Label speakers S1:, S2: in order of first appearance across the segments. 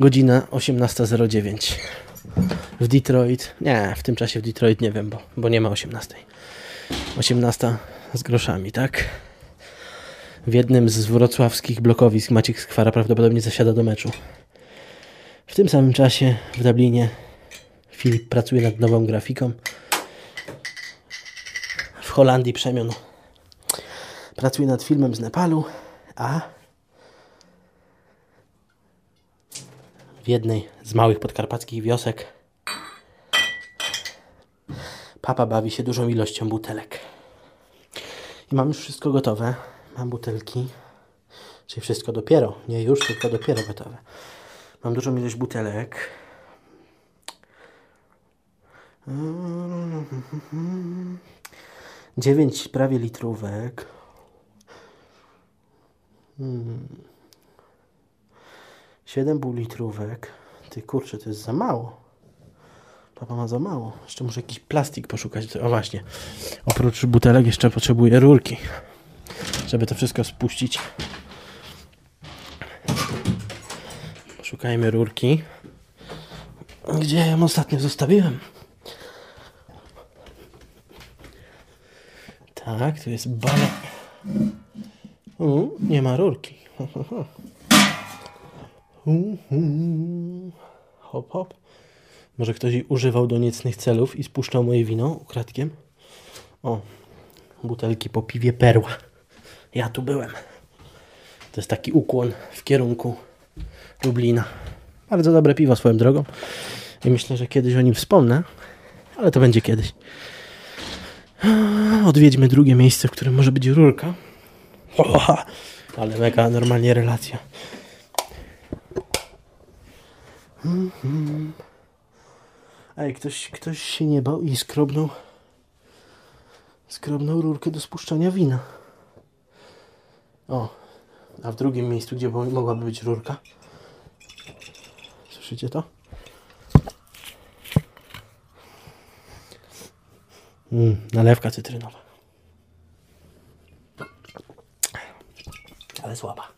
S1: Godzina 18.09. W Detroit. Nie, w tym czasie w Detroit nie wiem, bo, bo nie ma 18. 18 z groszami, tak? W jednym z wrocławskich blokowisk Maciek Skwara prawdopodobnie zasiada do meczu. W tym samym czasie w Dublinie Filip pracuje nad nową grafiką. W Holandii Przemian pracuje nad filmem z Nepalu, a w jednej z małych podkarpackich wiosek papa bawi się dużą ilością butelek. I mam już wszystko gotowe. Mam butelki, czyli wszystko dopiero, nie już, tylko dopiero gotowe. Mam dużą ilość butelek. Dziewięć prawie litrówek. Hmm. Siedem pół litrówek. Ty kurczę, to jest za mało. Papa ma za mało. Jeszcze muszę jakiś plastik poszukać. O właśnie. Oprócz butelek jeszcze potrzebuję rurki. Żeby to wszystko spuścić. Szukajmy rurki. Gdzie ją ostatnio zostawiłem? Tak, tu jest bala. U, nie ma rurki. U, u. Hop, hop. Może ktoś używał do niecnych celów i spuszczał moje wino ukradkiem? O, butelki po piwie perła. Ja tu byłem. To jest taki ukłon w kierunku Lublina. Bardzo dobre piwo swoją drogą. I myślę, że kiedyś o nim wspomnę, ale to będzie kiedyś. Odwiedźmy drugie miejsce, w którym może być rurka. O, ale mega normalnie relacja. Ej, ktoś, ktoś się nie bał i skrobnął skrobnął rurkę do spuszczania wina. O, a w drugim miejscu, gdzie mo- mogłaby być rurka? Słyszycie to? Mm, nalewka cytrynowa. Słaba.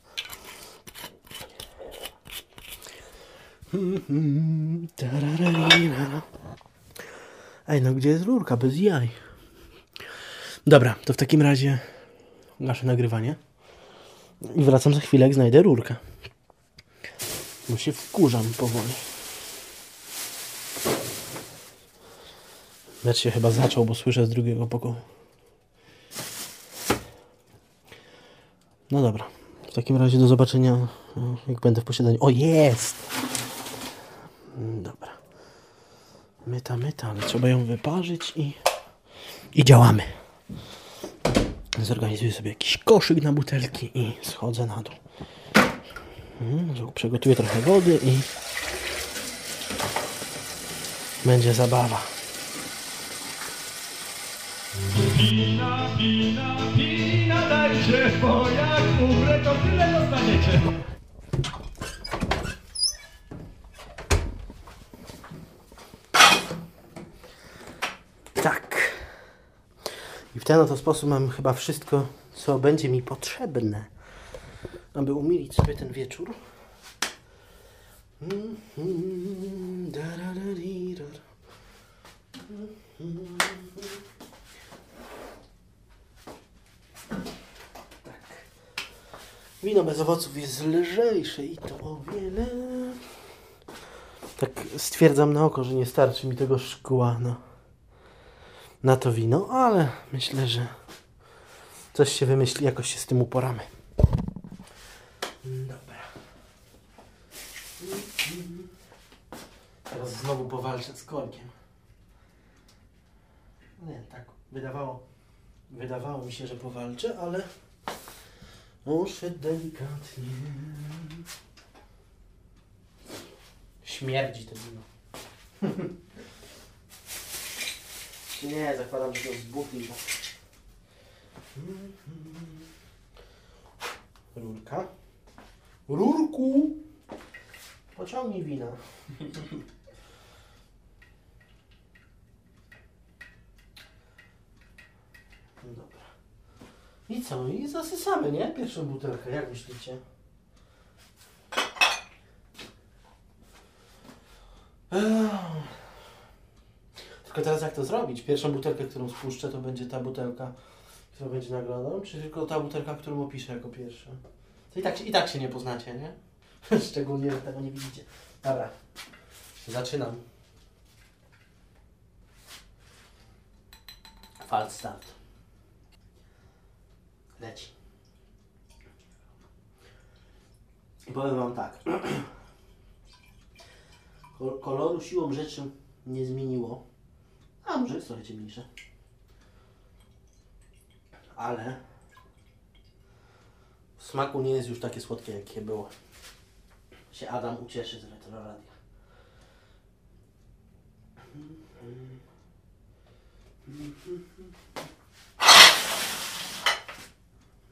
S1: Ej, no gdzie jest rurka? Bez jaj. Dobra, to w takim razie nasze nagrywanie. I wracam za chwilę, jak znajdę rurkę. Bo się wkurzam powoli. Mecz się chyba zaczął, bo słyszę z drugiego pokoju. No dobra. W takim razie do zobaczenia, jak będę w posiadaniu. O, jest! Dobra. Myta, myta, ale trzeba ją wyparzyć i... I działamy. Zorganizuję sobie jakiś koszyk na butelki i schodzę na dół. Mm, Przygotuję trochę wody i... Będzie zabawa. Ten oto sposób mam chyba wszystko, co będzie mi potrzebne, aby umilić sobie ten wieczór. Darararirar. Mhm. Tak. Wino bez owoców jest lżejsze i to o wiele. Tak stwierdzam na oko, że nie starczy mi tego szkła. No na to wino, ale myślę, że coś się wymyśli, jakoś się z tym uporamy. Dobra. Teraz znowu powalczę z korkiem. Nie, tak, wydawało, wydawało mi się, że powalczę, ale muszę delikatnie. Śmierdzi to wino. Nie, zakładam, że to zbuchli. Rurka. Rurku! Pociągnij wina. Dobra. I co? I zasysamy, nie? Pierwszą butelkę, jak myślicie? Tylko teraz jak to zrobić? Pierwszą butelkę, którą spuszczę, to będzie ta butelka, która będzie nagrodą, czy tylko ta butelka, którą opiszę jako pierwsza? To i tak, i tak się nie poznacie, nie? Szczególnie, że tego nie widzicie. Dobra, zaczynam. Falt start. Leci. I powiem Wam tak. Kol- Koloru siłą rzeczy nie zmieniło. A może jest trochę ciemniejsze. Ale w smaku nie jest już takie słodkie, jakie było. Się Adam ucieszy z retroradia.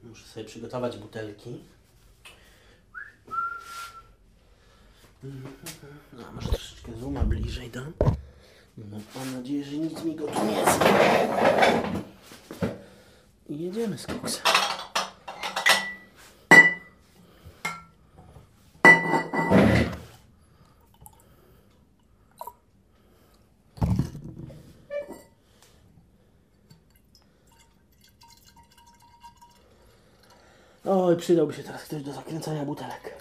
S1: Muszę sobie przygotować butelki. No, może troszeczkę zooma bliżej dam. No, mam nadzieję, że nic mi go tu nie zje. I jedziemy z koksem. Oj, przydałby się teraz ktoś do zakręcania butelek.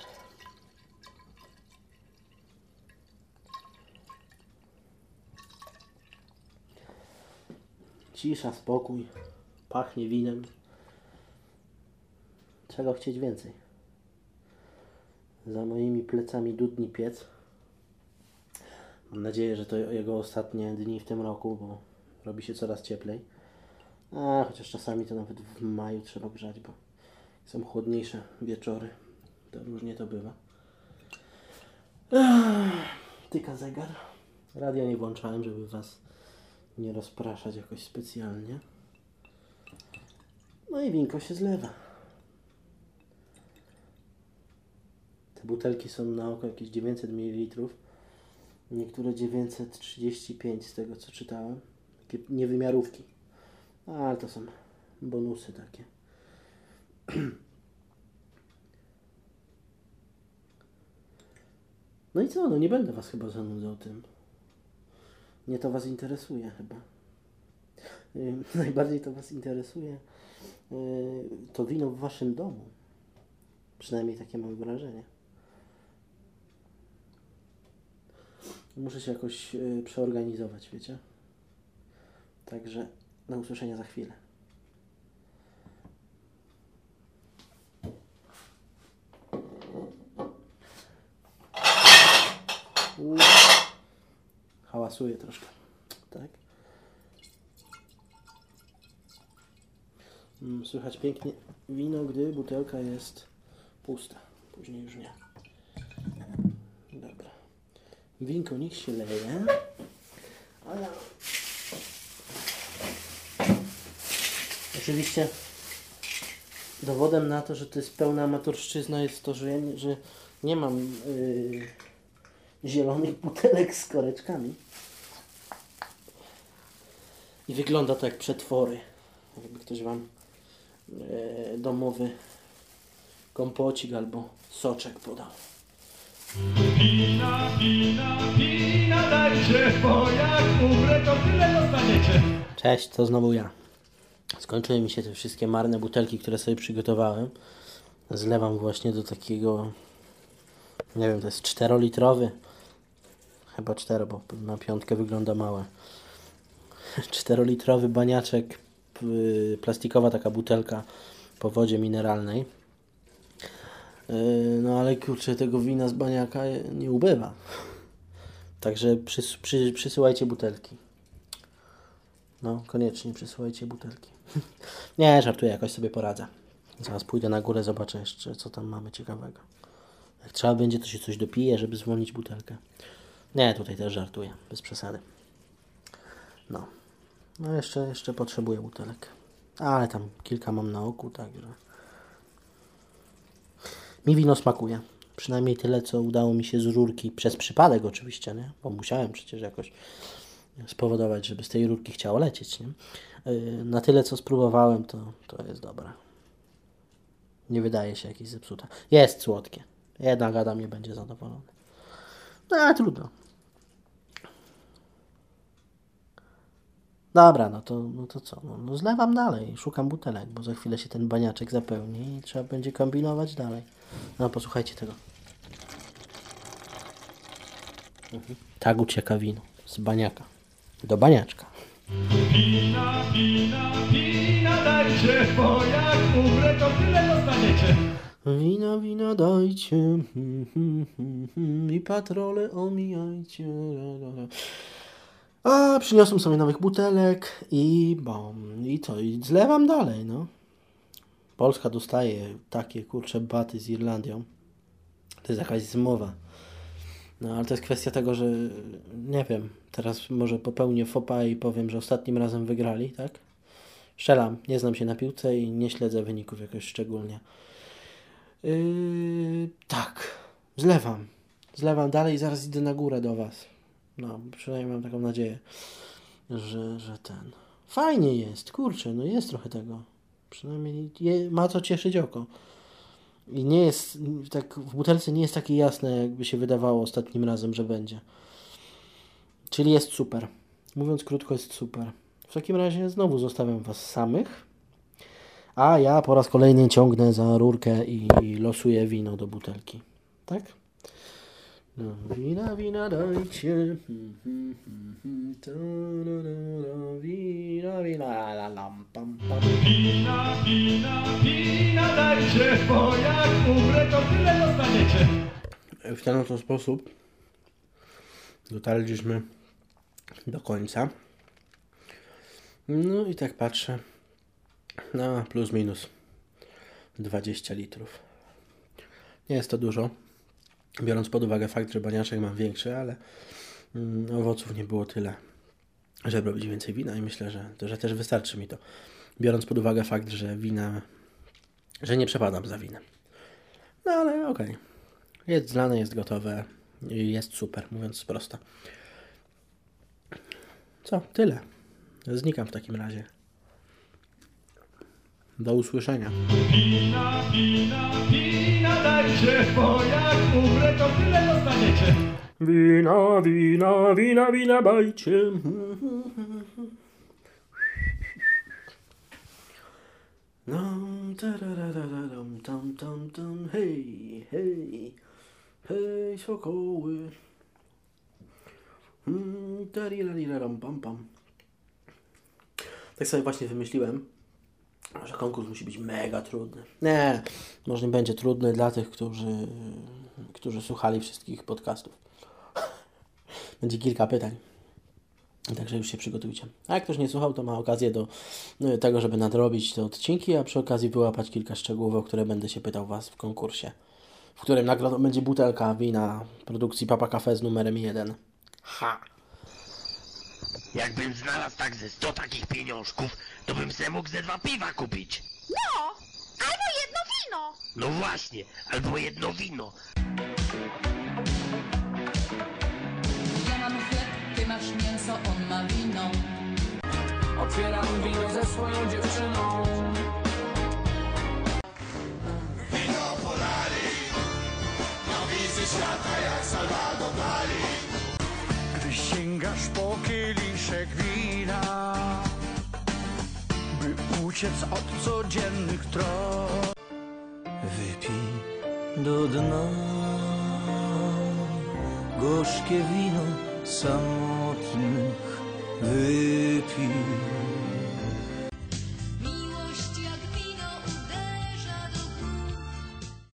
S1: Cisza, spokój, pachnie winem. Czego chcieć więcej? Za moimi plecami dudni piec. Mam nadzieję, że to jego ostatnie dni w tym roku, bo robi się coraz cieplej. A, chociaż czasami to nawet w maju trzeba grzać, bo są chłodniejsze wieczory. To różnie to bywa. Ech, Tyka zegar. Radia nie włączałem, żeby Was nie rozpraszać jakoś specjalnie. No i winko się zlewa. Te butelki są na oko jakieś 900 ml. Niektóre 935 z tego co czytałem. Takie niewymiarówki. Ale to są bonusy takie. No i co? No nie będę Was chyba zanudzał tym. Nie to Was interesuje chyba. Yy, Najbardziej to Was interesuje yy, to wino w Waszym domu. Przynajmniej takie mam wrażenie. Muszę się jakoś yy, przeorganizować, wiecie? Także do usłyszenia za chwilę. Hałasuje troszkę. Tak? Mm, Słychać pięknie wino, gdy butelka jest pusta. Później już nie. Dobra. Winko niech się leje. Oczywiście dowodem na to, że to jest pełna amatorszczyzna jest to, że, ja nie, że nie mam yy, zielonych butelek z koreczkami. I wygląda to jak przetwory. Jakby ktoś Wam e, domowy kompocik albo soczek podał.
S2: Pina, pina, pina dajcie, bo jak umrę, to tyle dostaniecie.
S1: Cześć, to znowu ja. Skończyły mi się te wszystkie marne butelki, które sobie przygotowałem. Zlewam właśnie do takiego, nie wiem, to jest 4-litrowy. Chyba 4, bo na piątkę wygląda małe. 4-litrowy baniaczek, y, plastikowa taka butelka po wodzie mineralnej. Y, No ale kurczę, tego wina z baniaka nie ubywa. Także przys, przy, przysyłajcie butelki. No, koniecznie przysyłajcie butelki. Nie, żartuję, jakoś sobie poradzę. Zaraz pójdę na górę, zobaczę jeszcze, co tam mamy ciekawego. Jak trzeba będzie, to się coś dopije, żeby zwolnić butelkę. Nie, tutaj też żartuję, bez przesady. No. No, jeszcze, jeszcze potrzebuję butelek. Ale tam kilka mam na oku, także... Mi wino smakuje. Przynajmniej tyle, co udało mi się z rurki, przez przypadek oczywiście, nie? Bo musiałem przecież jakoś spowodować, żeby z tej rurki chciało lecieć, nie? Yy, Na tyle, co spróbowałem, to, to jest dobre. Nie wydaje się jakieś zepsute. Jest słodkie. Jednak Adam nie będzie zadowolony. No trudno. Dobra, no to, no to co? No, no zlewam dalej, szukam butelek, bo za chwilę się ten baniaczek zapełni i trzeba będzie kombinować dalej. No posłuchajcie tego. Mhm. Tak ucieka wino z baniaka do baniaczka.
S2: Wina, wina, wina dajcie, bo jak umrę, to tyle dostaniecie.
S1: Wina, wina dajcie i patrole omijajcie. A przyniosłem sobie nowych butelek i bom, i to, i zlewam dalej, no. Polska dostaje takie kurcze baty z Irlandią. To jest jakaś zmowa. No ale to jest kwestia tego, że nie wiem, teraz może popełnię fopa i powiem, że ostatnim razem wygrali, tak? Strzelam, nie znam się na piłce i nie śledzę wyników jakoś szczególnie. Yy, tak, zlewam. Zlewam dalej i zaraz idę na górę do Was. No, przynajmniej mam taką nadzieję, że, że ten. Fajnie jest, kurczę, no jest trochę tego. Przynajmniej je, ma co cieszyć oko. I nie jest, tak w butelce nie jest takie jasne, jakby się wydawało ostatnim razem, że będzie. Czyli jest super. Mówiąc krótko, jest super. W takim razie znowu zostawiam Was samych. A ja po raz kolejny ciągnę za rurkę i losuję wino do butelki. Tak? No, wina, wina dajcie. Wina, wina, la, lam, pam, pam.
S2: Wina, wina, wina dajcie, bo jak umrę, to tyle dostaniecie.
S1: W ten oto sposób dotarliśmy do końca. No i tak patrzę. No, plus minus 20 litrów. Nie jest to dużo, biorąc pod uwagę fakt, że baniaczek mam większy, ale mm, owoców nie było tyle, żeby robić więcej wina i myślę, że, że też wystarczy mi to. Biorąc pod uwagę fakt, że wina, że nie przepadam za winem. No ale okej. Jest zlane, jest gotowe. Jest super, mówiąc prosto. Co? Tyle. Znikam w takim razie. Do usłyszenia.
S2: Wina, wina, wina dajcie, bo jak umrę, to tyle dostaniecie.
S1: Wina, wina, wina, wina bajcie. No, tararararam, tam, tam, tam, hej, hej, hej, sokoły. Mm, pam, pam. Tak sobie właśnie wymyśliłem, że konkurs musi być mega trudny. Nie, może nie będzie trudny dla tych, którzy, którzy słuchali wszystkich podcastów. Będzie kilka pytań. Także już się przygotujcie. A jak ktoś nie słuchał, to ma okazję do no, tego, żeby nadrobić te odcinki, a przy okazji wyłapać kilka szczegółów, o które będę się pytał Was w konkursie, w którym nagrodą będzie butelka wina produkcji Papa Cafe z numerem 1. Ha!
S3: Jakbym znalazł tak ze 100 takich pieniążków, to bym se mógł ze dwa piwa kupić.
S4: No, albo jedno wino.
S3: No właśnie, albo jedno wino.
S5: Ja mam chleb, ty masz mięso, on ma wino.
S6: Otwieram wino ze swoją dziewczyną
S7: Gdy sięgasz po kieliszek wina By uciec od codziennych tron
S8: Wypij do dna gorzkie wino samotnych. Wypij